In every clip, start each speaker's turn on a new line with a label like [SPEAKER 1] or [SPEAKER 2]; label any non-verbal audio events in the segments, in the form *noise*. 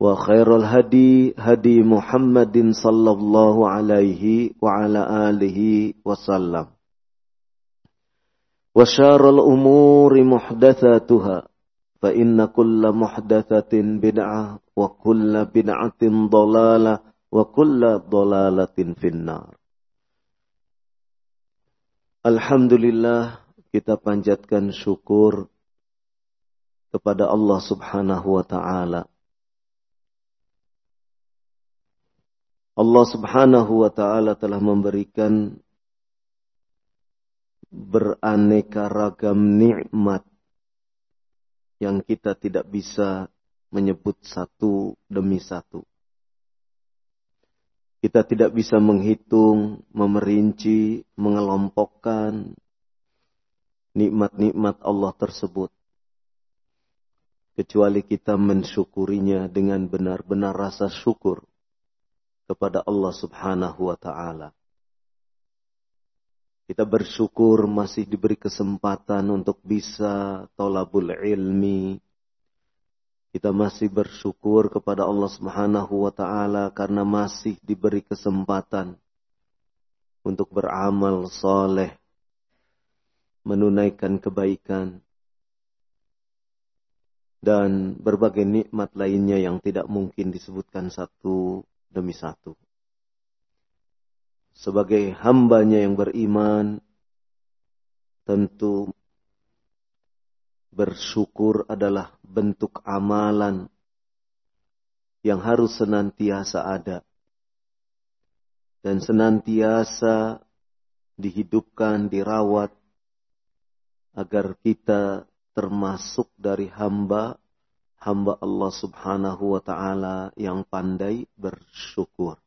[SPEAKER 1] وخير الهدي هدي محمد صلى الله عليه وعلى آله وسلم وشار الأمور محدثاتها فإن كل محدثة بدعة وكل بدعة ضلالة وكل ضلالة في النار Alhamdulillah kita panjatkan syukur kepada Allah Subhanahu wa taala Allah subhanahu wa ta'ala telah memberikan beraneka ragam nikmat yang kita tidak bisa menyebut satu demi satu. Kita tidak bisa menghitung, memerinci, mengelompokkan nikmat-nikmat Allah tersebut. Kecuali kita mensyukurinya dengan benar-benar rasa syukur kepada Allah Subhanahu wa taala. Kita bersyukur masih diberi kesempatan untuk bisa tolabul ilmi. Kita masih bersyukur kepada Allah Subhanahu wa taala karena masih diberi kesempatan untuk beramal soleh, menunaikan kebaikan, dan berbagai nikmat lainnya yang tidak mungkin disebutkan satu demi satu. Sebagai hambanya yang beriman, tentu bersyukur adalah bentuk amalan yang harus senantiasa ada dan senantiasa dihidupkan, dirawat agar kita termasuk dari hamba hamba Allah Subhanahu wa taala yang pandai bersyukur.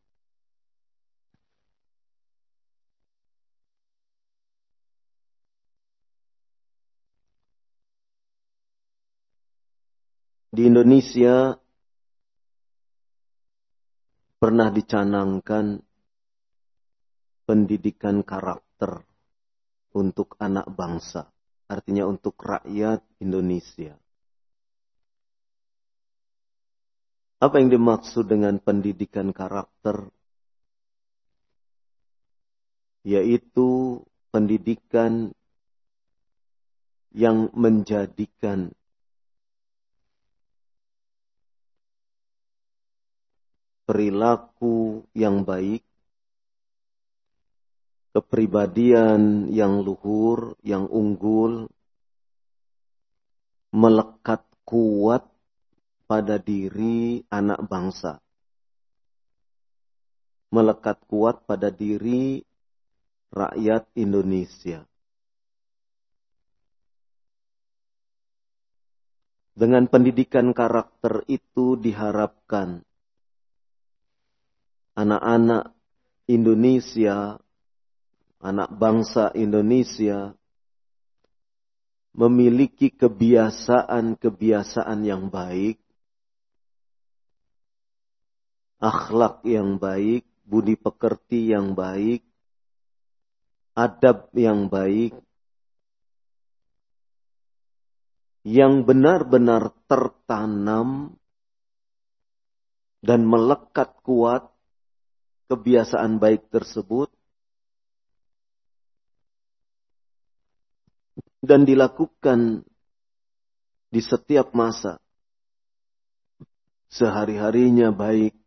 [SPEAKER 1] Di Indonesia pernah dicanangkan pendidikan karakter untuk anak bangsa, artinya untuk rakyat Indonesia. Apa yang dimaksud dengan pendidikan karakter? Yaitu pendidikan yang menjadikan perilaku yang baik, kepribadian yang luhur, yang unggul, melekat kuat pada diri anak bangsa. melekat kuat pada diri rakyat Indonesia. Dengan pendidikan karakter itu diharapkan anak-anak Indonesia, anak bangsa Indonesia memiliki kebiasaan-kebiasaan yang baik, akhlak yang baik, budi pekerti yang baik, adab yang baik, yang benar-benar tertanam dan melekat kuat kebiasaan baik tersebut dan dilakukan di setiap masa. Sehari-harinya baik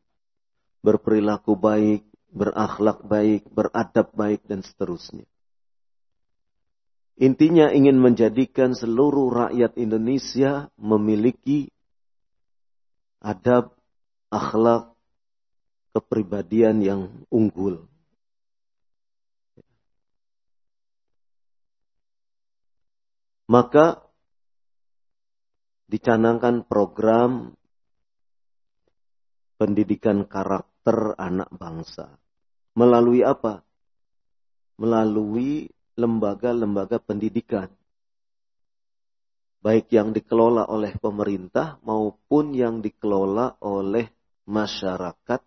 [SPEAKER 1] berperilaku baik berakhlak baik beradab baik dan seterusnya Intinya ingin menjadikan seluruh rakyat Indonesia memiliki adab, akhlak, kepribadian yang unggul. Maka dicanangkan program pendidikan karakter anak bangsa. Melalui apa? Melalui lembaga-lembaga pendidikan. Baik yang dikelola oleh pemerintah maupun yang dikelola oleh masyarakat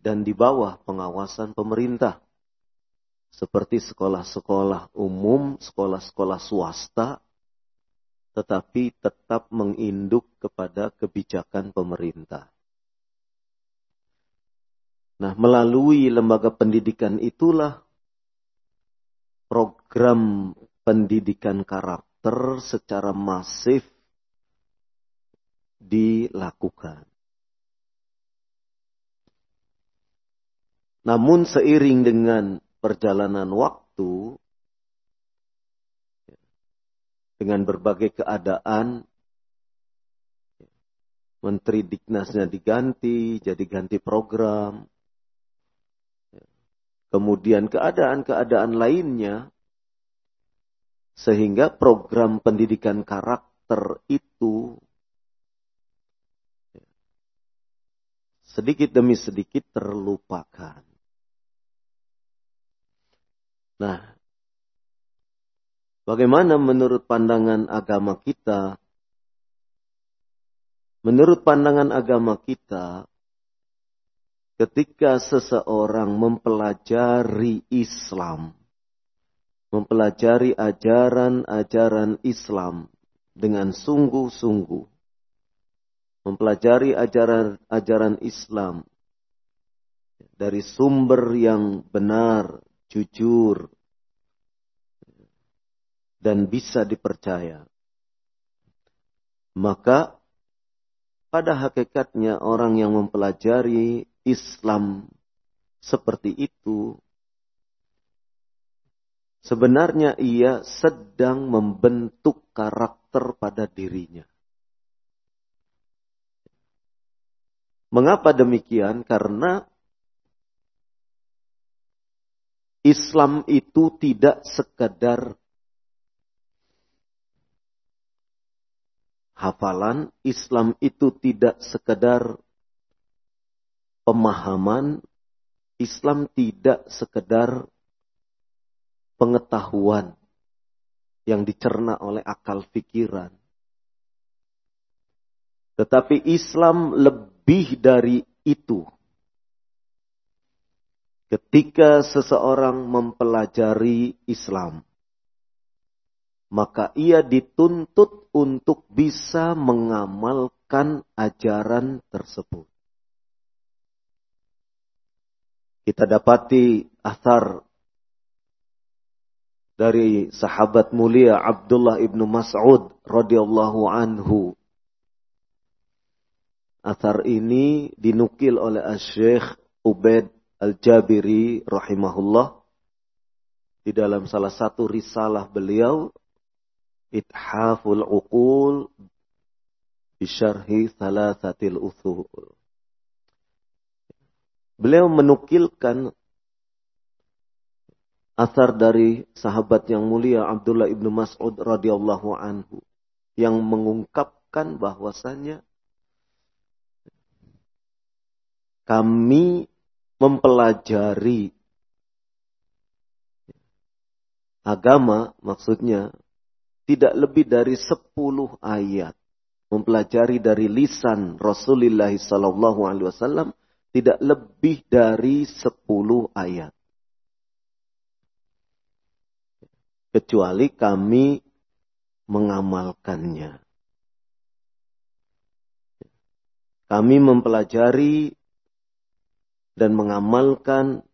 [SPEAKER 1] dan di bawah pengawasan pemerintah. Seperti sekolah-sekolah umum, sekolah-sekolah swasta, tetapi tetap menginduk kepada kebijakan pemerintah. Nah, melalui lembaga pendidikan itulah program pendidikan karakter secara masif dilakukan. Namun seiring dengan perjalanan waktu, dengan berbagai keadaan, Menteri Diknasnya diganti, jadi ganti program, kemudian keadaan-keadaan lainnya, sehingga program pendidikan karakter itu sedikit demi sedikit terlupakan. Nah, bagaimana menurut pandangan agama kita? Menurut pandangan agama kita, ketika seseorang mempelajari Islam, mempelajari ajaran-ajaran Islam dengan sungguh-sungguh, mempelajari ajaran-ajaran Islam dari sumber yang benar, jujur, dan bisa dipercaya. Maka pada hakikatnya orang yang mempelajari Islam seperti itu, sebenarnya ia sedang membentuk karakter pada dirinya. Mengapa demikian? Karena Islam itu tidak sekadar hafalan, Islam itu tidak sekedar pemahaman, Islam tidak sekedar pengetahuan yang dicerna oleh akal pikiran. Tetapi Islam lebih dari itu. Ketika seseorang mempelajari Islam, maka ia dituntut untuk bisa mengamalkan ajaran tersebut. Kita dapati asar dari sahabat mulia Abdullah ibnu Mas'ud radhiyallahu anhu. Asar ini dinukil oleh Syekh Ubaid Al-Jabiri rahimahullah di dalam salah satu risalah beliau Ithaful Uqul Bisyarhi Thalathatil Uthul beliau menukilkan asar dari sahabat yang mulia Abdullah ibnu Mas'ud radhiyallahu anhu yang mengungkapkan bahwasanya kami mempelajari agama maksudnya tidak lebih dari sepuluh ayat. Mempelajari dari lisan Rasulullah sallallahu alaihi wasallam tidak lebih dari sepuluh ayat kecuali kami mengamalkannya. Kami mempelajari dan mengamalkan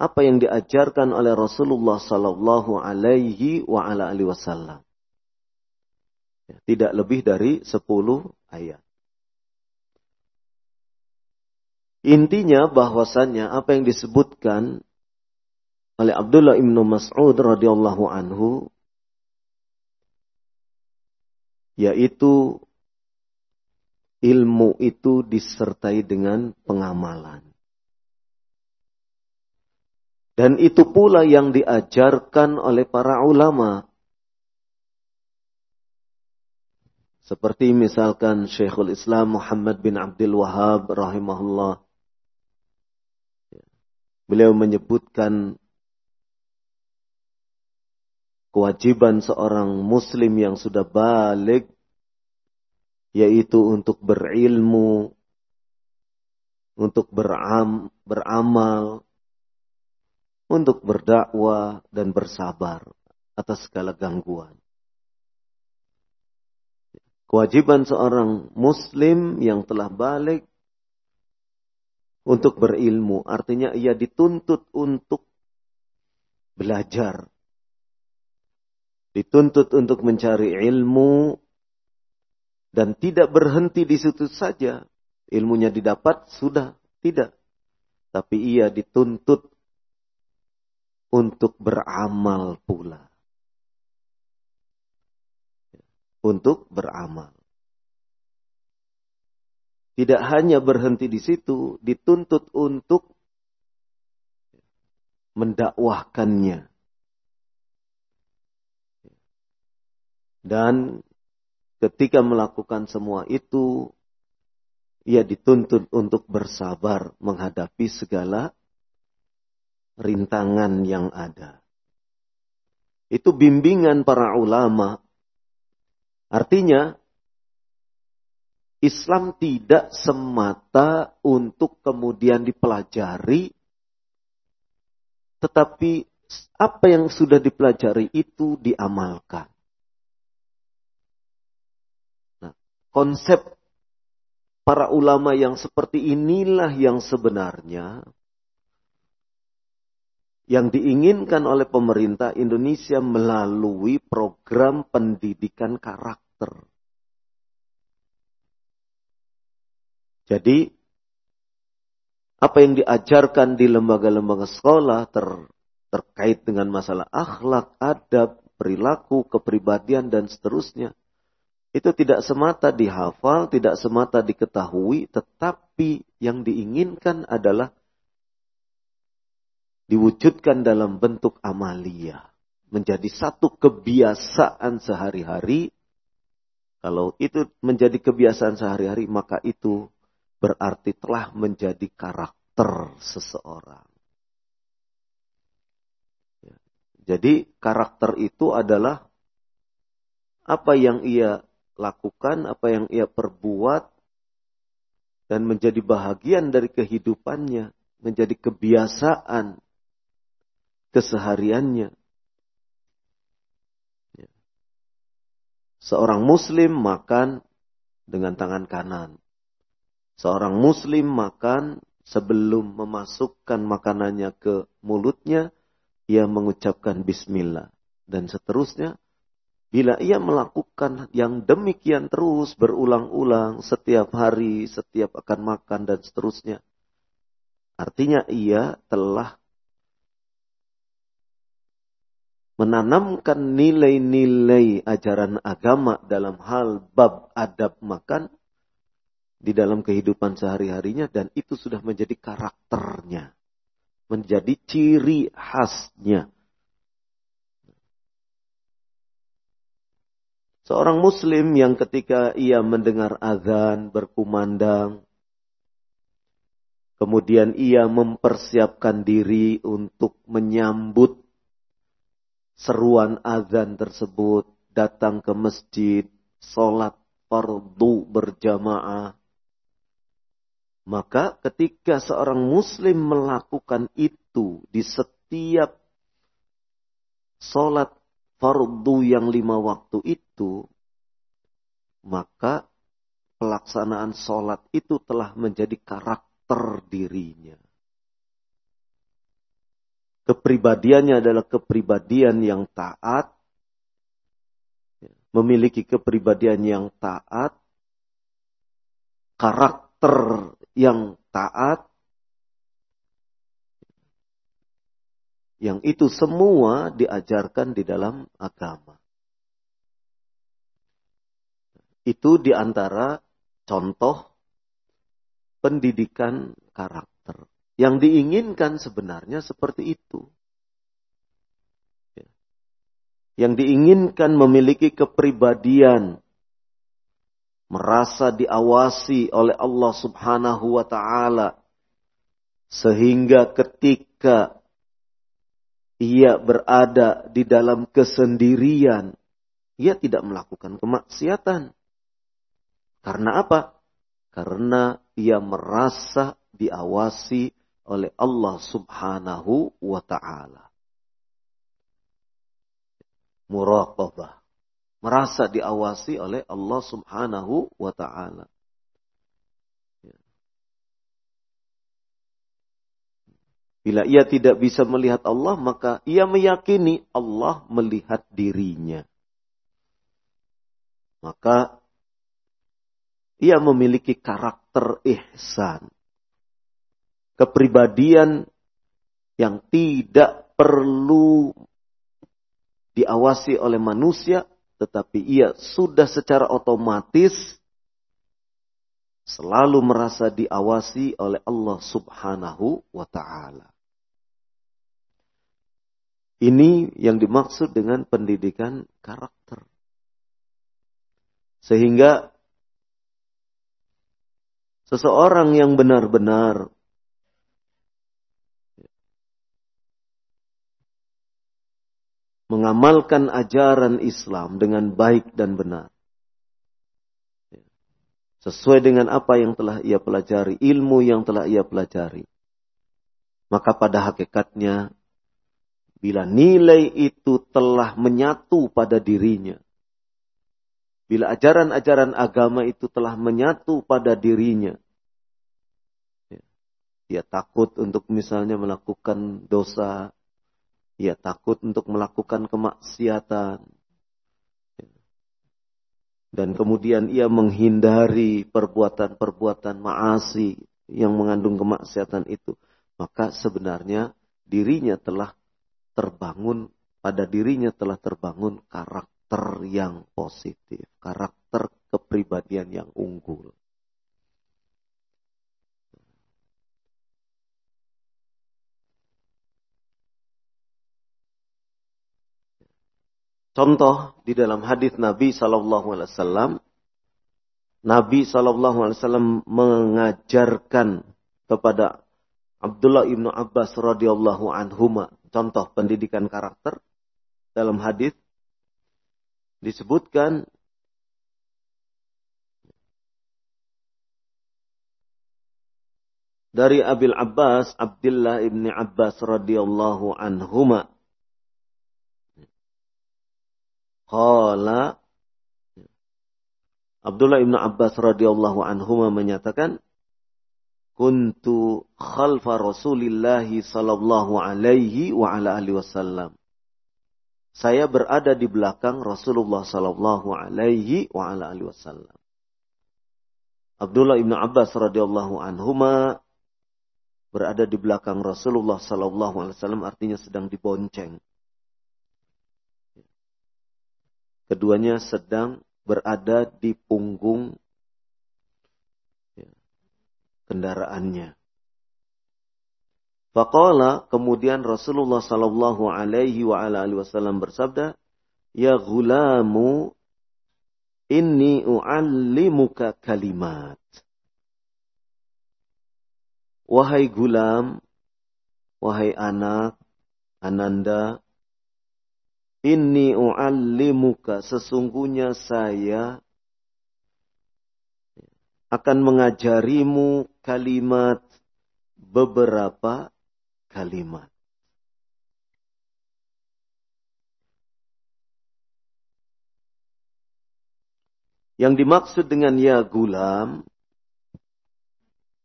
[SPEAKER 1] apa yang diajarkan oleh Rasulullah sallallahu alaihi wasallam. Ya, tidak lebih dari 10 ayat. Intinya bahwasannya apa yang disebutkan oleh Abdullah ibn Mas'ud radhiyallahu anhu yaitu ilmu itu disertai dengan pengamalan. Dan itu pula yang diajarkan oleh para ulama. Seperti misalkan Syekhul Islam Muhammad bin Abdul Wahab rahimahullah. Beliau menyebutkan kewajiban seorang muslim yang sudah balik yaitu untuk berilmu untuk beram, beramal untuk berdakwah dan bersabar atas segala gangguan. Kewajiban seorang muslim yang telah balik untuk berilmu artinya ia dituntut untuk belajar dituntut untuk mencari ilmu dan tidak berhenti di situ saja. Ilmunya didapat sudah tidak. Tapi ia dituntut untuk beramal pula. Untuk beramal. Tidak hanya berhenti di situ, dituntut untuk mendakwahkannya. Dan ketika melakukan semua itu, ia dituntut untuk bersabar menghadapi segala rintangan yang ada. Itu bimbingan para ulama. Artinya, Islam tidak semata untuk kemudian dipelajari, tetapi apa yang sudah dipelajari itu diamalkan. konsep para ulama yang seperti inilah yang sebenarnya yang diinginkan oleh pemerintah Indonesia melalui program pendidikan karakter. Jadi, apa yang diajarkan di lembaga-lembaga sekolah ter, terkait dengan masalah akhlak, adab, perilaku, kepribadian, dan seterusnya, itu tidak semata dihafal, tidak semata diketahui, tetapi yang diinginkan adalah diwujudkan dalam bentuk amalia. Menjadi satu kebiasaan sehari-hari. Kalau itu menjadi kebiasaan sehari-hari, maka itu berarti telah menjadi karakter seseorang. Ya. Jadi karakter itu adalah apa yang ia lakukan, apa yang ia perbuat, dan menjadi bahagian dari kehidupannya, menjadi kebiasaan kesehariannya. Ya. Seorang muslim makan dengan tangan kanan. Seorang muslim makan sebelum memasukkan makanannya ke mulutnya, ia mengucapkan bismillah. Dan seterusnya, Bila ia melakukan yang demikian terus berulang-ulang setiap hari, setiap akan makan dan seterusnya. Artinya ia telah menanamkan nilai-nilai ajaran agama dalam hal bab adab makan di dalam kehidupan sehari-harinya dan itu sudah menjadi karakternya. Menjadi ciri khasnya. Seorang muslim yang ketika ia mendengar azan berkumandang, kemudian ia mempersiapkan diri untuk menyambut seruan azan tersebut, datang ke masjid, sholat fardu berjamaah. Maka ketika seorang muslim melakukan itu di setiap sholat fardu yang lima waktu itu, maka pelaksanaan sholat itu telah menjadi karakter dirinya. Kepribadiannya adalah kepribadian yang taat, memiliki kepribadian yang taat, karakter yang taat, Yang itu semua diajarkan di dalam agama. Itu di antara contoh pendidikan karakter. Yang diinginkan sebenarnya seperti itu. Ya. Yang diinginkan memiliki kepribadian merasa diawasi oleh Allah Subhanahu wa taala sehingga ketika ia berada di dalam kesendirian, ia tidak melakukan kemaksiatan. Karena apa? Karena ia merasa diawasi oleh Allah Subhanahu wa taala. Muraqabah. Merasa diawasi oleh Allah Subhanahu wa taala. Bila ia tidak bisa melihat Allah, maka ia meyakini Allah melihat dirinya. Maka ia memiliki karakter ihsan. Kepribadian yang tidak perlu diawasi oleh manusia, tetapi ia sudah secara otomatis selalu merasa diawasi oleh Allah Subhanahu wa taala. Ini yang dimaksud dengan pendidikan karakter. Sehingga seseorang yang benar-benar mengamalkan ajaran Islam dengan baik dan benar sesuai dengan apa yang telah ia pelajari, ilmu yang telah ia pelajari. Maka pada hakikatnya, bila nilai itu telah menyatu pada dirinya, bila ajaran-ajaran agama itu telah menyatu pada dirinya, ya, ia takut untuk misalnya melakukan dosa, ia takut untuk melakukan kemaksiatan, dan kemudian ia menghindari perbuatan-perbuatan maasi yang mengandung kemaksiatan itu, maka sebenarnya dirinya telah terbangun pada dirinya telah terbangun karakter yang positif, karakter kepribadian yang unggul. Contoh di dalam hadis Nabi Shallallahu Alaihi Wasallam, Nabi Shallallahu Alaihi Wasallam mengajarkan kepada Abdullah ibnu Abbas radhiyallahu anhuma. Contoh pendidikan karakter dalam hadis disebutkan dari Abil Abbas Abdullah ibni Abbas radhiyallahu anhuma Qala Abdullah ibn Abbas radhiyallahu anhu menyatakan kuntu khalfa Rasulillah sallallahu alaihi wa ala alihi wasallam. Saya berada di belakang Rasulullah sallallahu alaihi wa ala alihi wasallam. Abdullah ibn Abbas radhiyallahu anhu berada di belakang Rasulullah sallallahu alaihi wasallam artinya sedang dibonceng. Keduanya sedang berada di punggung kendaraannya. Faqala kemudian Rasulullah sallallahu alaihi wa ala alihi wasallam bersabda, "Ya gulamu, inni u'allimuka kalimat." Wahai gulam, wahai anak, ananda, inni u'allimuka, sesungguhnya saya akan mengajarimu kalimat beberapa kalimat. Yang dimaksud dengan ya gulam,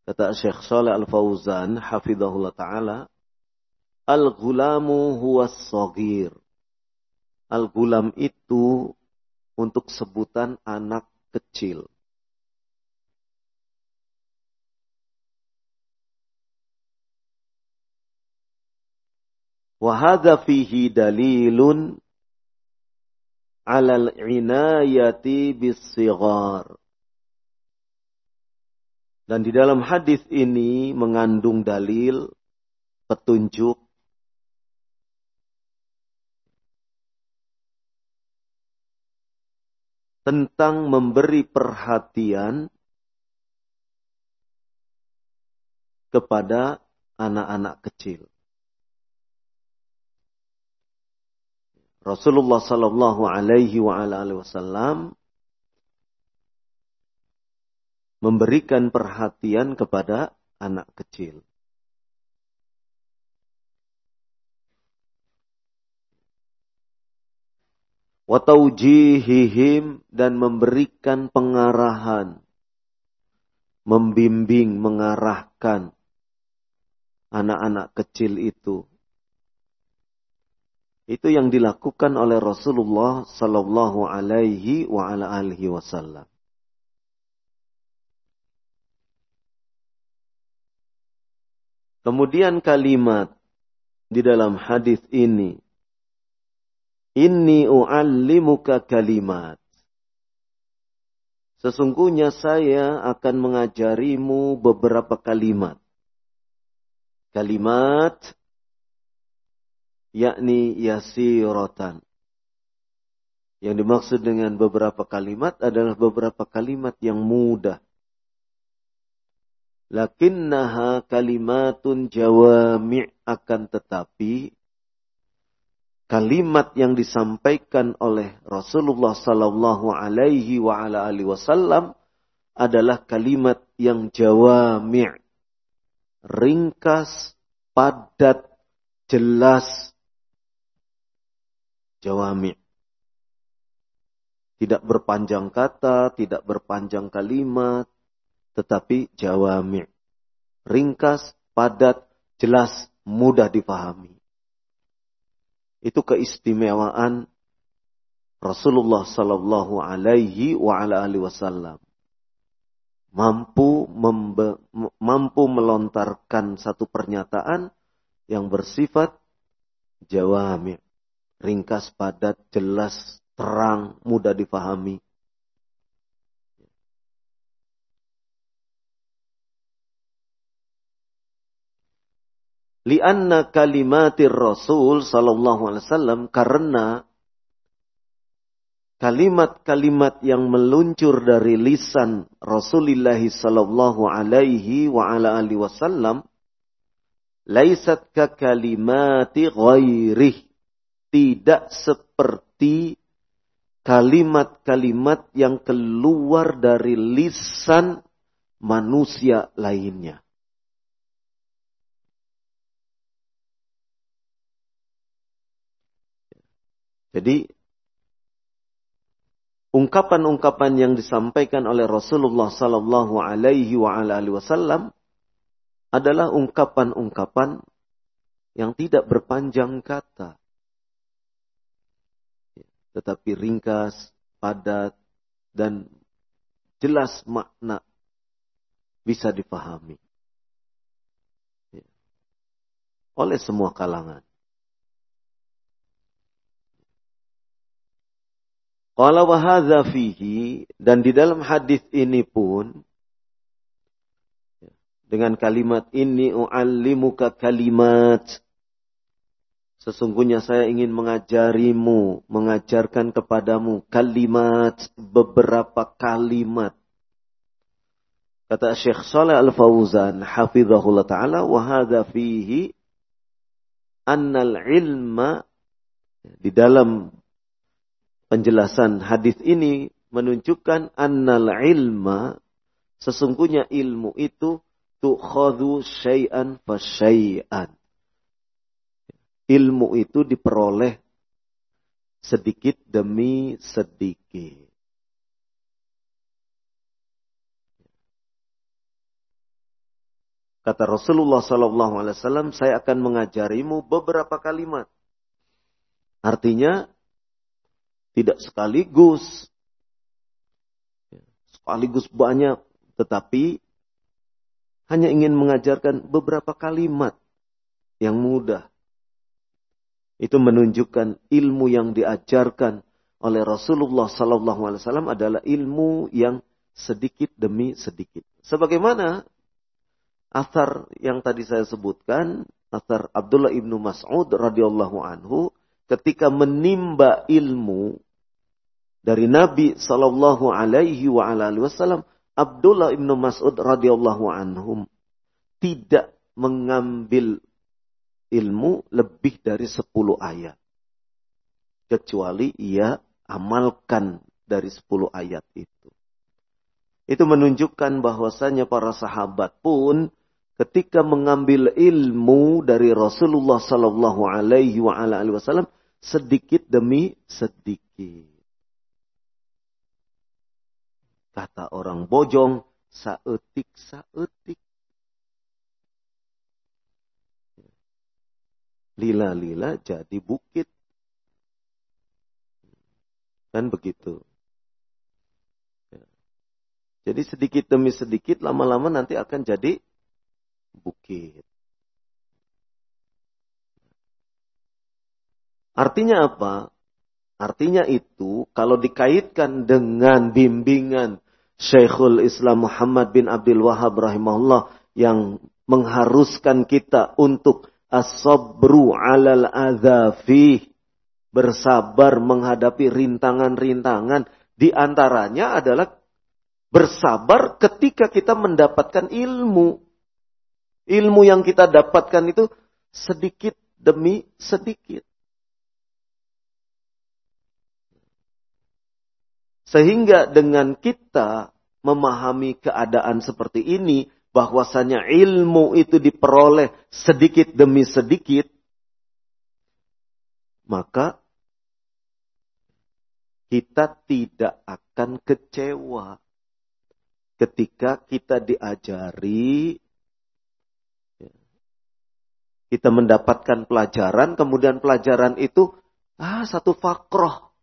[SPEAKER 1] kata Syekh Saleh Al-Fauzan, hafidhahullah ta'ala, Al-gulamu huwa sogir. Al-gulam itu untuk sebutan anak kecil. Wahada fihi dalilun alal inayati bisigar. Dan di dalam hadis ini mengandung dalil petunjuk tentang memberi perhatian kepada anak-anak kecil. Rasulullah Sallallahu Alaihi Wasallam memberikan perhatian kepada anak kecil. Wataujihihim dan memberikan pengarahan, membimbing, mengarahkan anak-anak kecil itu. Itu yang dilakukan oleh Rasulullah sallallahu alaihi wasallam. Kemudian kalimat di dalam hadis ini Inni u'allimuka kalimat. Sesungguhnya saya akan mengajarimu beberapa kalimat. Kalimat yakni yasiratan. Yang dimaksud dengan beberapa kalimat adalah beberapa kalimat yang mudah. Lakinnaha kalimatun jawami' akan tetapi kalimat yang disampaikan oleh Rasulullah sallallahu alaihi wa ala wasallam adalah kalimat yang jawami' ringkas, padat, jelas, jawami. Tidak berpanjang kata, tidak berpanjang kalimat, tetapi jawami. Ringkas, padat, jelas, mudah dipahami. Itu keistimewaan Rasulullah Sallallahu Alaihi wa ala Wasallam mampu mampu melontarkan satu pernyataan yang bersifat jawami ringkas, padat, jelas, terang, mudah difahami. Lianna kalimatir Rasul sallallahu alaihi wasallam karena kalimat-kalimat yang meluncur dari lisan Rasulullah sallallahu alaihi wa ala alihi wasallam laisat ka kalimati ghairihi tidak seperti kalimat-kalimat yang keluar dari lisan manusia lainnya. Jadi ungkapan-ungkapan yang disampaikan oleh Rasulullah Sallallahu Alaihi Wasallam adalah ungkapan-ungkapan yang tidak berpanjang kata tetapi ringkas, padat, dan jelas makna bisa dipahami oleh semua kalangan. Qala wa fihi dan di dalam hadis ini pun dengan kalimat ini u'allimuka kalimat. Sesungguhnya saya ingin mengajarimu, mengajarkan kepadamu kalimat, beberapa kalimat. Kata Syekh Saleh Al-Fauzan, hafizahullah ta'ala, wahada fihi annal ilma, di dalam penjelasan hadis ini menunjukkan annal ilma, sesungguhnya ilmu itu tu'khadhu syai'an fa syai'an. Ilmu itu diperoleh sedikit demi sedikit. Kata Rasulullah Sallallahu Alaihi Wasallam, saya akan mengajarimu beberapa kalimat. Artinya tidak sekaligus, sekaligus banyak, tetapi hanya ingin mengajarkan beberapa kalimat yang mudah. Itu menunjukkan ilmu yang diajarkan oleh Rasulullah Sallallahu Alaihi Wasallam adalah ilmu yang sedikit demi sedikit. Sebagaimana asar yang tadi saya sebutkan, asar Abdullah ibnu Mas'ud radhiyallahu anhu, ketika menimba ilmu dari Nabi Sallallahu Alaihi Wasallam, Abdullah ibnu Mas'ud radhiyallahu anhum tidak mengambil ilmu lebih dari 10 ayat. Kecuali ia amalkan dari 10 ayat itu. Itu menunjukkan bahwasanya para sahabat pun ketika mengambil ilmu dari Rasulullah sallallahu alaihi wasallam sedikit demi sedikit. Kata orang bojong, saetik saetik. Lila-lila jadi bukit. Kan begitu. Jadi sedikit demi sedikit, lama-lama nanti akan jadi bukit. Artinya apa? Artinya itu kalau dikaitkan dengan bimbingan Syekhul Islam Muhammad bin Abdul Wahab rahimahullah yang mengharuskan kita untuk as-sabru alal adzafi bersabar menghadapi rintangan-rintangan di antaranya adalah bersabar ketika kita mendapatkan ilmu. Ilmu yang kita dapatkan itu sedikit demi sedikit. Sehingga dengan kita memahami keadaan seperti ini, bahwasanya ilmu itu diperoleh sedikit demi sedikit, maka kita tidak akan kecewa ketika kita diajari, kita mendapatkan pelajaran, kemudian pelajaran itu ah satu fakroh,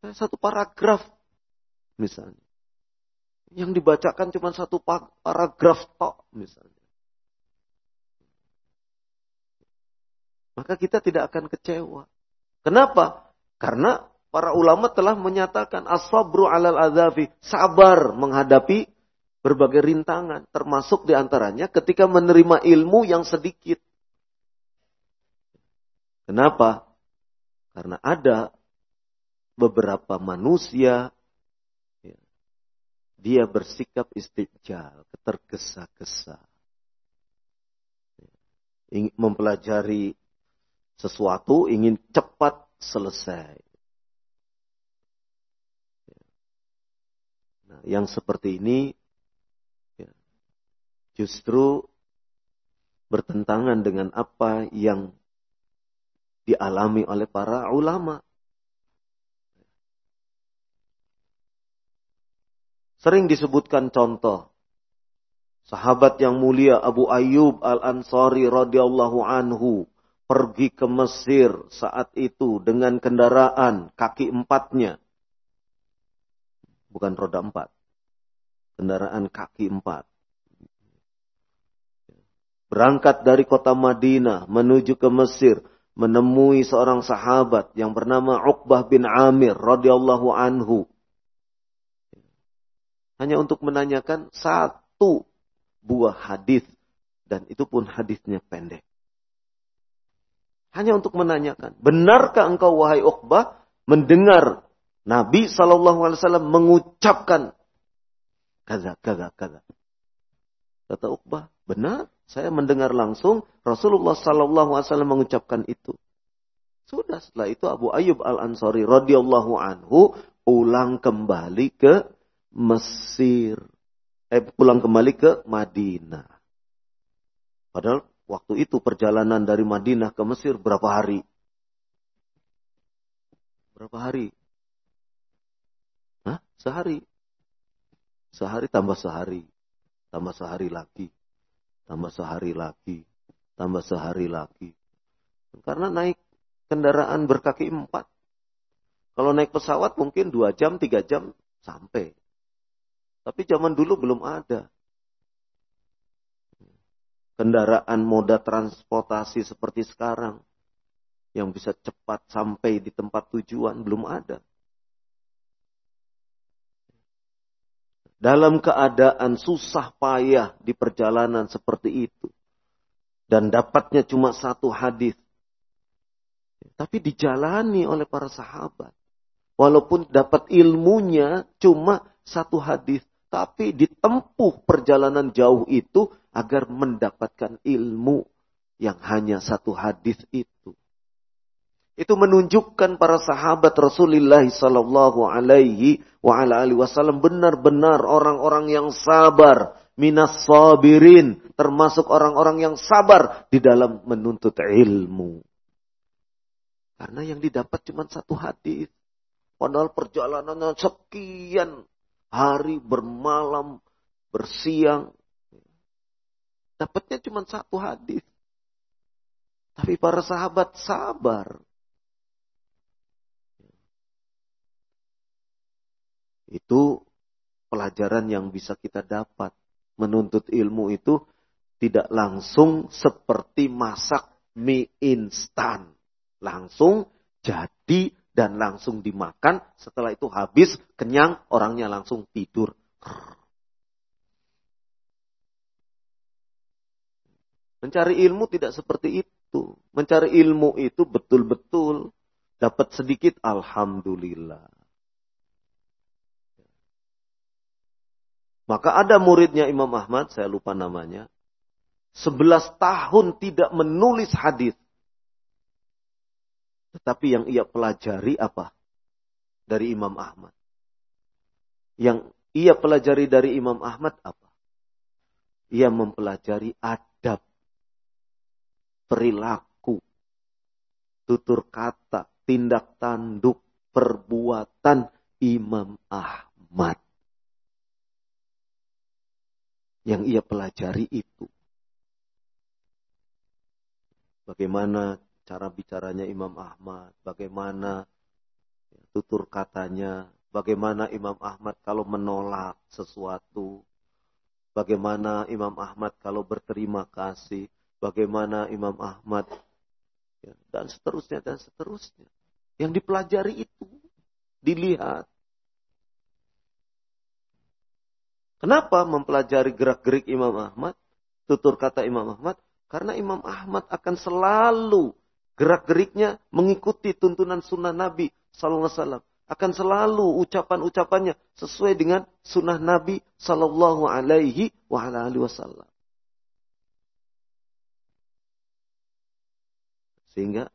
[SPEAKER 1] satu paragraf misalnya. Yang dibacakan cuma satu paragraf tok misalnya. Maka kita tidak akan kecewa. Kenapa? Karena para ulama telah menyatakan as-sabru alal adzafi, sabar menghadapi berbagai rintangan, termasuk di antaranya ketika menerima ilmu yang sedikit. Kenapa? Karena ada beberapa manusia dia bersikap istijal, tergesa-gesa. Mempelajari sesuatu, ingin cepat selesai. Nah, yang seperti ini ya, justru bertentangan dengan apa yang dialami oleh para ulama. Sering disebutkan contoh. Sahabat yang mulia Abu Ayyub Al-Ansari radhiyallahu anhu pergi ke Mesir saat itu dengan kendaraan kaki empatnya. Bukan roda empat. Kendaraan kaki empat. Berangkat dari kota Madinah menuju ke Mesir. Menemui seorang sahabat yang bernama Uqbah bin Amir radhiyallahu anhu hanya untuk menanyakan satu buah hadis dan itu pun hadisnya pendek. Hanya untuk menanyakan, benarkah engkau wahai Uqbah mendengar Nabi Wasallam mengucapkan kata kata kata. Kata Uqbah, benar. Saya mendengar langsung Rasulullah Wasallam mengucapkan itu. Sudah setelah itu Abu Ayyub Al Ansori radhiyallahu anhu pulang kembali ke Mesir. Eh, pulang kembali ke Madinah. Padahal waktu itu perjalanan dari Madinah ke Mesir berapa hari? Berapa hari? Hah? Sehari. Sehari tambah sehari. Tambah sehari lagi. Tambah sehari lagi. Tambah sehari lagi. Karena naik kendaraan berkaki empat. Kalau naik pesawat mungkin dua jam, tiga jam sampai. Tapi zaman dulu belum ada kendaraan moda transportasi seperti sekarang yang bisa cepat sampai di tempat tujuan belum ada. Dalam keadaan susah payah di perjalanan seperti itu. Dan dapatnya cuma satu hadis. Tapi dijalani oleh para sahabat. Walaupun dapat ilmunya cuma satu hadis. Tapi ditempuh perjalanan jauh itu agar mendapatkan ilmu yang hanya satu hadis itu. Itu menunjukkan para sahabat Rasulullah sallallahu alaihi wa ala alihi wasallam benar-benar orang-orang yang sabar, minas sabirin, termasuk orang-orang yang sabar di dalam menuntut ilmu. Karena yang didapat cuma satu hadis. Padahal perjalanannya sekian hari bermalam, bersiang, Dapatnya cuma satu hadis. Tapi para sahabat sabar. Itu pelajaran yang bisa kita dapat. Menuntut ilmu itu tidak langsung seperti masak mie instan. Langsung jadi dan langsung dimakan. Setelah itu habis, kenyang, orangnya langsung tidur. Mencari ilmu tidak seperti itu. Mencari ilmu itu betul-betul dapat sedikit alhamdulillah. Maka ada muridnya Imam Ahmad, saya lupa namanya. 11 tahun tidak menulis hadis. Tetapi yang ia pelajari apa? Dari Imam Ahmad. Yang ia pelajari dari Imam Ahmad apa? Ia mempelajari adab perilaku, tutur kata, tindak tanduk, perbuatan Imam Ahmad. Yang ia pelajari itu. Bagaimana cara bicaranya Imam Ahmad, bagaimana tutur katanya, bagaimana Imam Ahmad kalau menolak sesuatu, bagaimana Imam Ahmad kalau berterima kasih, bagaimana Imam Ahmad, ya, dan seterusnya, dan seterusnya. Yang dipelajari itu, dilihat. Kenapa mempelajari gerak-gerik Imam Ahmad, tutur kata Imam Ahmad? Karena Imam Ahmad akan selalu gerak-geriknya mengikuti tuntunan sunnah Nabi Sallallahu Alaihi Wasallam. Akan selalu ucapan-ucapannya sesuai dengan sunnah Nabi Sallallahu Alaihi Wasallam. Sehingga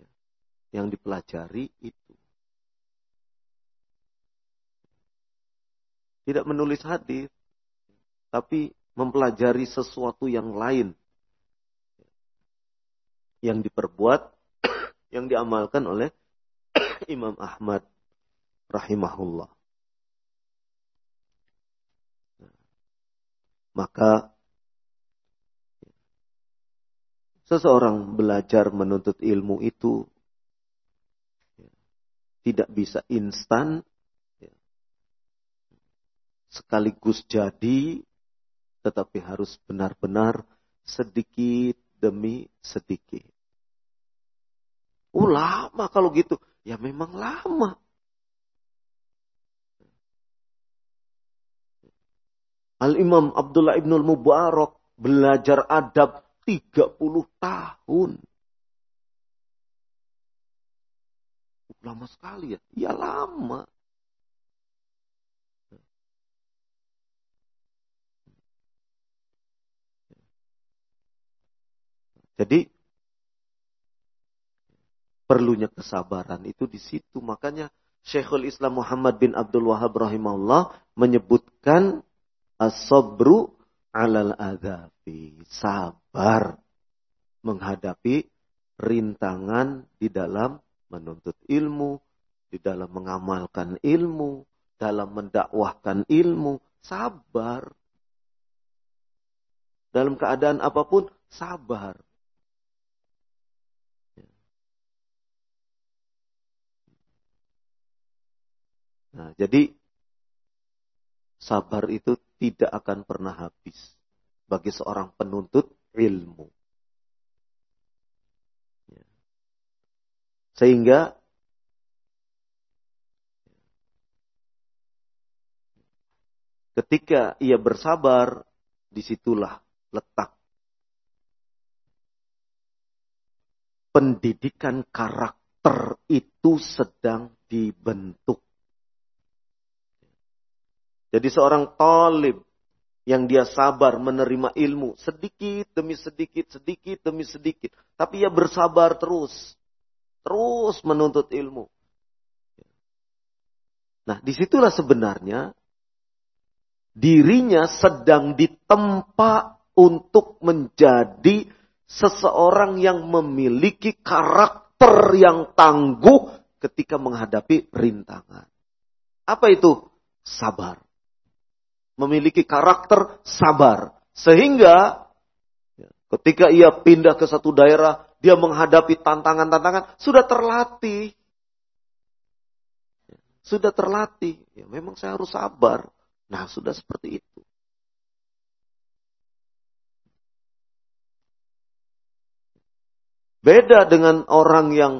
[SPEAKER 1] ya, yang dipelajari itu tidak menulis hadis, tapi mempelajari sesuatu yang lain yang diperbuat, *clears throat* yang diamalkan oleh *clears throat* Imam Ahmad rahimahullah. Maka Seseorang belajar menuntut ilmu itu ya, tidak bisa instan, ya, sekaligus jadi, tetapi harus benar-benar sedikit demi sedikit. Oh lama kalau gitu. Ya memang lama. Al-Imam Abdullah Ibnul Mubarak belajar adab 30 tahun. Lama sekali ya? Ya lama. Jadi perlunya kesabaran itu di situ. Makanya Syekhul Islam Muhammad bin Abdul Wahab rahimahullah menyebutkan as-sabru alal adafi. Sabar menghadapi rintangan di dalam menuntut ilmu, di dalam mengamalkan ilmu, dalam mendakwahkan ilmu. Sabar. Dalam keadaan apa pun, sabar. Nah, jadi sabar itu tidak akan pernah habis bagi seorang penuntut ilmu. Ya. Sehingga ketika ia bersabar, di situlah letak pendidikan karakter itu sedang dibentuk. Jadi seorang talib yang dia sabar menerima ilmu sedikit demi sedikit, sedikit demi sedikit. Tapi ia bersabar terus. Terus menuntut ilmu. Nah, di situlah sebenarnya dirinya sedang ditempa untuk menjadi seseorang yang memiliki karakter yang tangguh ketika menghadapi rintangan. Apa itu? Sabar memiliki karakter sabar. Sehingga ketika ia pindah ke satu daerah, dia menghadapi tantangan-tantangan, sudah terlatih. Sudah terlatih. Ya, memang saya harus sabar. Nah, sudah seperti itu. Beda dengan orang yang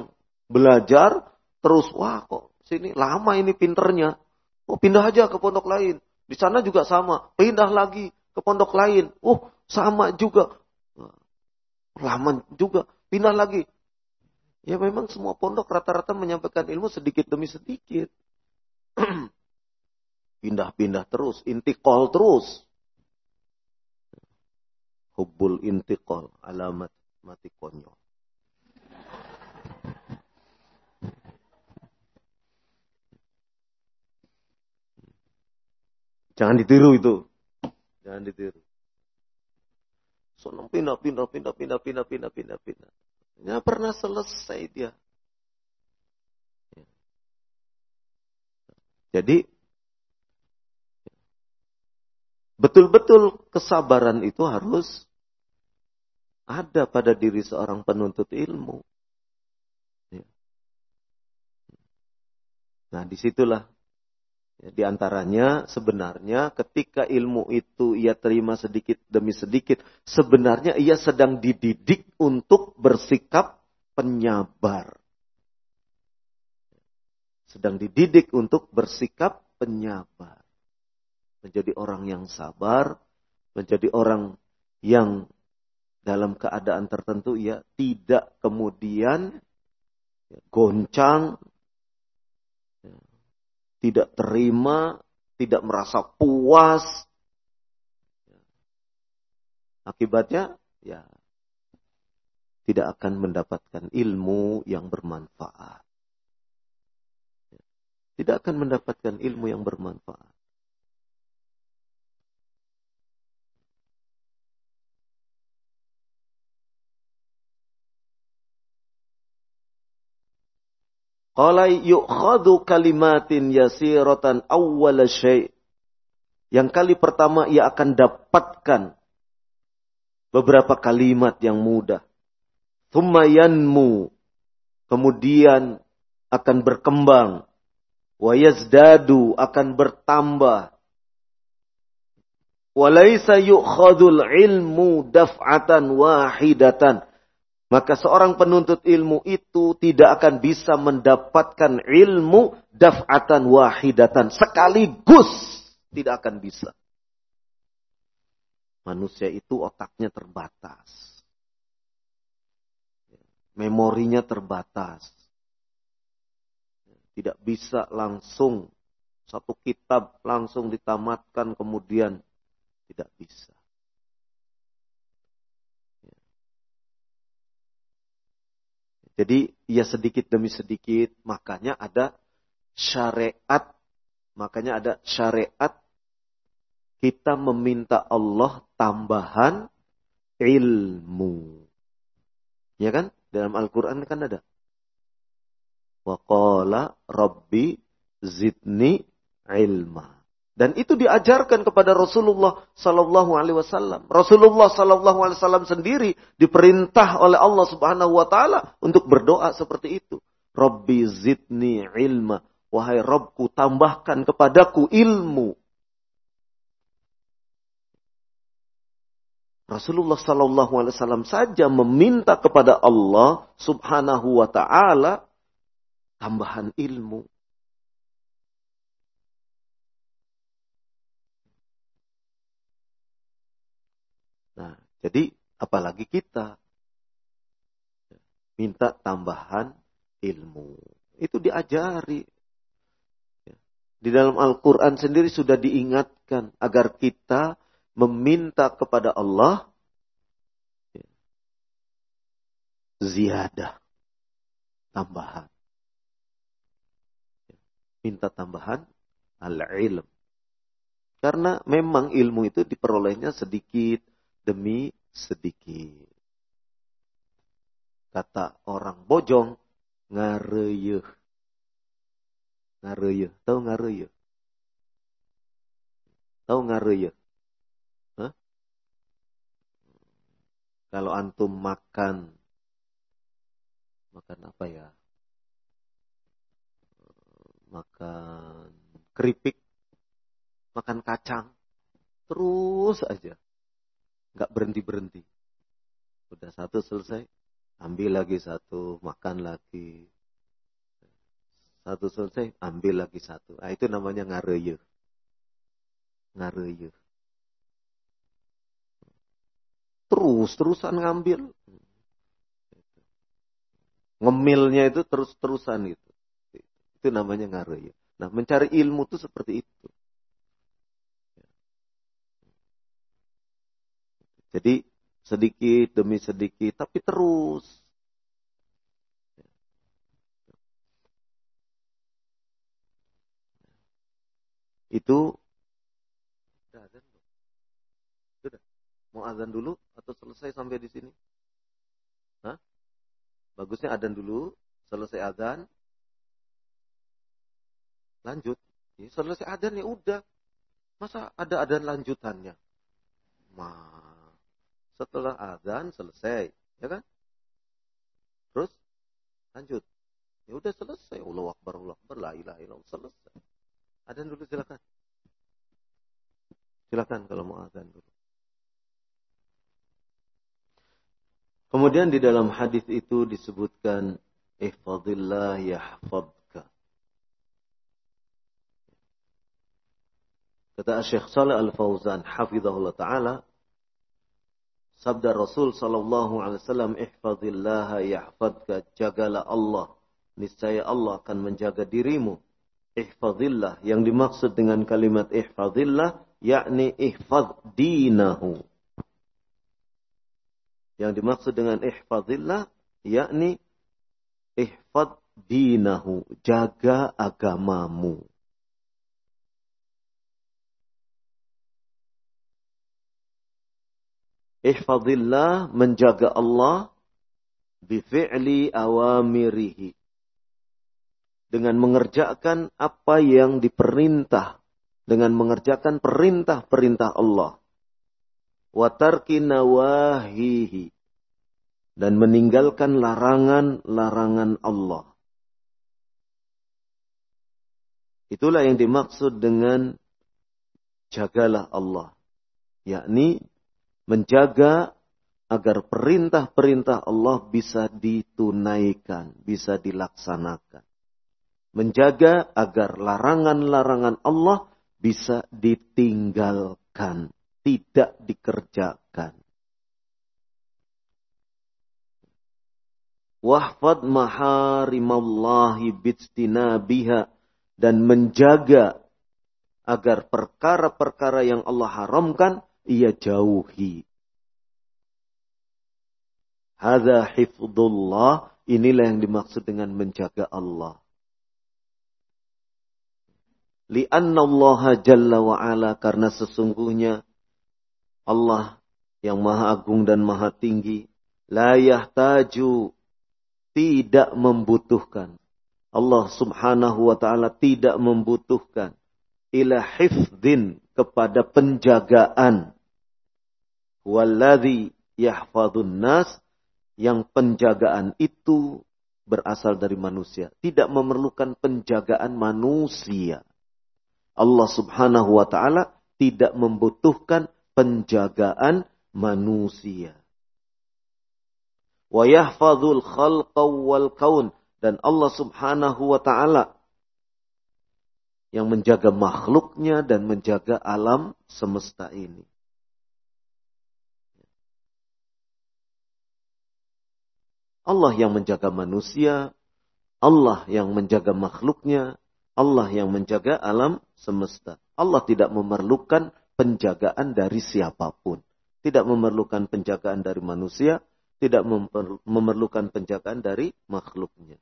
[SPEAKER 1] belajar terus, wah kok sini lama ini pinternya. Oh pindah aja ke pondok lain. Di sana juga sama. Pindah lagi ke pondok lain. Oh, sama juga. Lama juga. Pindah lagi. Ya memang semua pondok rata-rata menyampaikan ilmu sedikit demi sedikit. *clears throat* Pindah-pindah terus. Intikol terus. Hubul intikol. Alamat mati konyol. Jangan ditiru itu. Jangan ditiru. Senang pindah, pindah, pindah, pindah, pindah, pindah, pindah, pindah. Nggak pernah selesai dia. Jadi, betul-betul kesabaran itu harus ada pada diri seorang penuntut ilmu. Nah, di situlah Ya, di antaranya sebenarnya ketika ilmu itu ia terima sedikit demi sedikit, sebenarnya ia sedang dididik untuk bersikap penyabar. Sedang dididik untuk bersikap penyabar. Menjadi orang yang sabar, menjadi orang yang dalam keadaan tertentu ia tidak kemudian goncang tidak terima, tidak merasa puas. Akibatnya ya tidak akan mendapatkan ilmu yang bermanfaat. Tidak akan mendapatkan ilmu yang bermanfaat. Qala yu'khadu kalimatin yasiratan awwala syai' Yang kali pertama ia akan dapatkan beberapa kalimat yang mudah. Thumma yanmu. Kemudian akan berkembang. Wa yazdadu akan bertambah. Walaysa yu'khadul ilmu daf'atan wahidatan. Maka seorang penuntut ilmu itu tidak akan bisa mendapatkan ilmu daf'atan wahidatan. Sekaligus tidak akan bisa. Manusia itu otaknya terbatas. Memorinya terbatas. Tidak bisa langsung satu kitab langsung ditamatkan kemudian tidak bisa. Jadi ya sedikit demi sedikit, makanya ada syariat, makanya ada syariat kita meminta Allah tambahan ilmu. Ya kan? Dalam Al-Quran kan ada. Wa qala rabbi zidni ilma. Dan itu diajarkan kepada Rasulullah Sallallahu Alaihi Wasallam. Rasulullah Sallallahu Alaihi Wasallam sendiri diperintah oleh Allah Subhanahu Wa Taala untuk berdoa seperti itu. Robbi zidni ilma. Wahai Robku tambahkan kepadaku ilmu. Rasulullah Sallallahu Alaihi Wasallam saja meminta kepada Allah Subhanahu Wa Taala tambahan ilmu. Nah, jadi apalagi kita minta tambahan ilmu. Itu diajari. Di dalam Al-Quran sendiri sudah diingatkan agar kita meminta kepada Allah ziyadah, tambahan. Minta tambahan al-ilm. Karena memang ilmu itu diperolehnya sedikit demi sedikit. Kata orang bojong, ngareyeh. Ngareyeh. Tahu ngareyeh? Tahu ngareyeh? Kalau antum makan, makan apa ya? Makan keripik, makan kacang, terus aja nggak berhenti berhenti. Udah satu selesai, ambil lagi satu, makan lagi. Satu selesai, ambil lagi satu. Nah, itu namanya ngareye. Ngareye. Terus terusan ngambil. Ngemilnya itu terus terusan gitu. Itu namanya ngareye. Nah, mencari ilmu itu seperti itu. Jadi sedikit demi sedikit, tapi terus. Itu sudah azan Sudah. Mau azan dulu atau selesai sampai di sini? Hah? Bagusnya azan dulu, selesai azan, lanjut. Ya, selesai azan ya udah. Masa ada azan lanjutannya? Ma setelah azan selesai, ya kan? Terus lanjut. Ya udah selesai. Allah Akbar, Allah Akbar, la ilaha illallah, selesai. Azan dulu silakan. Silakan kalau mau azan dulu. Kemudian di dalam hadis itu disebutkan ihfazillah yahfazka. Kata Syekh Saleh Al-Fauzan hafizahullah taala Sabda Rasul sallallahu alaihi wasallam, "Ihfazillah yahfazka." Jagalah Allah, niscaya Allah akan menjaga dirimu. Ihfazillah yang dimaksud dengan kalimat ihfazillah yakni ihfaz dinahu. Yang dimaksud dengan ihfazillah yakni ihfaz dinahu, jaga agamamu. Ihfadillah menjaga Allah bifi'li awamirihi. Dengan mengerjakan apa yang diperintah. Dengan mengerjakan perintah-perintah Allah. Watarki nawahihi. Dan meninggalkan larangan-larangan Allah. Itulah yang dimaksud dengan jagalah Allah. Yakni menjaga agar perintah-perintah Allah bisa ditunaikan, bisa dilaksanakan. Menjaga agar larangan-larangan Allah bisa ditinggalkan, tidak dikerjakan. Wahfad maharimallahi biha dan menjaga agar perkara-perkara yang Allah haramkan ia jauhi. Hadza hifdullah, inilah yang dimaksud dengan menjaga Allah. Lianna Allah jalla wa ala karena sesungguhnya Allah yang maha agung dan maha tinggi la yahtaju tidak membutuhkan Allah subhanahu wa ta'ala tidak membutuhkan ila hifdin kepada penjagaan walladhi yahfadun nas yang penjagaan itu berasal dari manusia tidak memerlukan penjagaan manusia Allah subhanahu wa ta'ala tidak membutuhkan penjagaan manusia. Wa yahfadhul khalqa wal kaun. Dan Allah subhanahu wa ta'ala yang menjaga makhluknya dan menjaga alam semesta ini. Allah yang menjaga manusia, Allah yang menjaga makhluknya, Allah yang menjaga alam semesta. Allah tidak memerlukan penjagaan dari siapa pun. Tidak memerlukan penjagaan dari manusia, tidak memerlukan penjagaan dari makhluknya.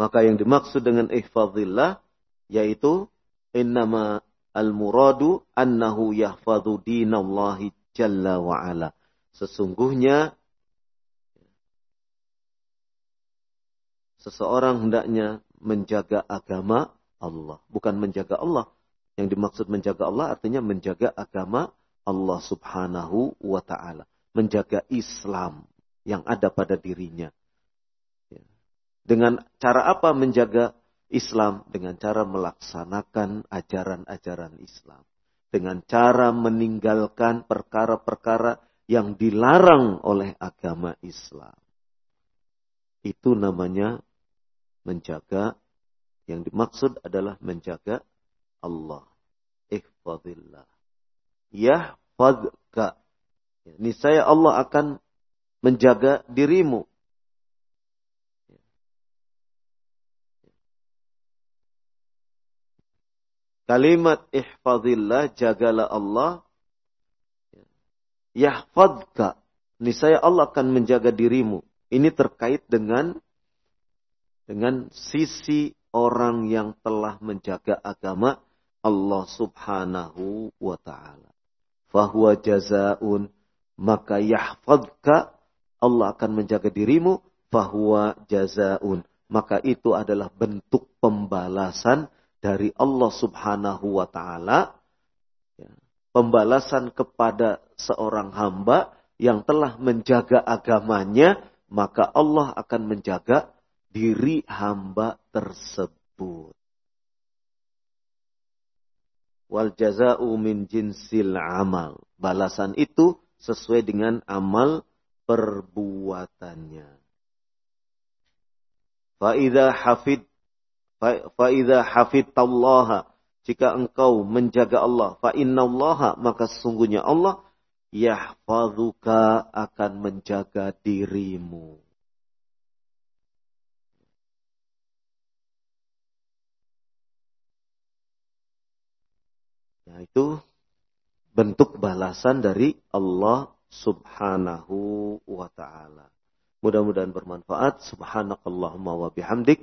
[SPEAKER 1] Maka yang dimaksud dengan ihfazillah yaitu innama al-muradu annahu yahfadhu dinallahi jalla wa ala. Sesungguhnya seseorang hendaknya menjaga agama Allah, bukan menjaga Allah. Yang dimaksud menjaga Allah artinya menjaga agama Allah Subhanahu wa taala, menjaga Islam yang ada pada dirinya. Ya. Dengan cara apa menjaga Islam? Dengan cara melaksanakan ajaran-ajaran Islam. Dengan cara meninggalkan perkara-perkara yang dilarang oleh agama Islam. Itu namanya menjaga yang dimaksud adalah menjaga Allah. Ihfadillah. Yahfadka. Ini saya Allah akan menjaga dirimu. Kalimat ihfadillah, jagalah Allah. Yahfadka. Ini saya Allah akan menjaga dirimu. Ini terkait dengan dengan sisi orang yang telah menjaga agama Allah subhanahu wa ta'ala. Fahuwa jazaun. Maka yahfadka. Allah akan menjaga dirimu. Fahuwa jazaun. Maka itu adalah bentuk pembalasan dari Allah subhanahu wa ta'ala. Ya, pembalasan kepada seorang hamba yang telah menjaga agamanya. Maka Allah akan menjaga diri hamba tersebut. Wal jaza'u min jinsil amal. Balasan itu sesuai dengan amal perbuatannya. Fa'idha hafid fa'idha hafidtallaha jika engkau menjaga Allah fa innallaha maka sesungguhnya Allah yahfazuka akan menjaga dirimu. Nah, itu bentuk balasan dari Allah Subhanahu wa taala. Mudah-mudahan bermanfaat. Subhanakallahumma wa bihamdik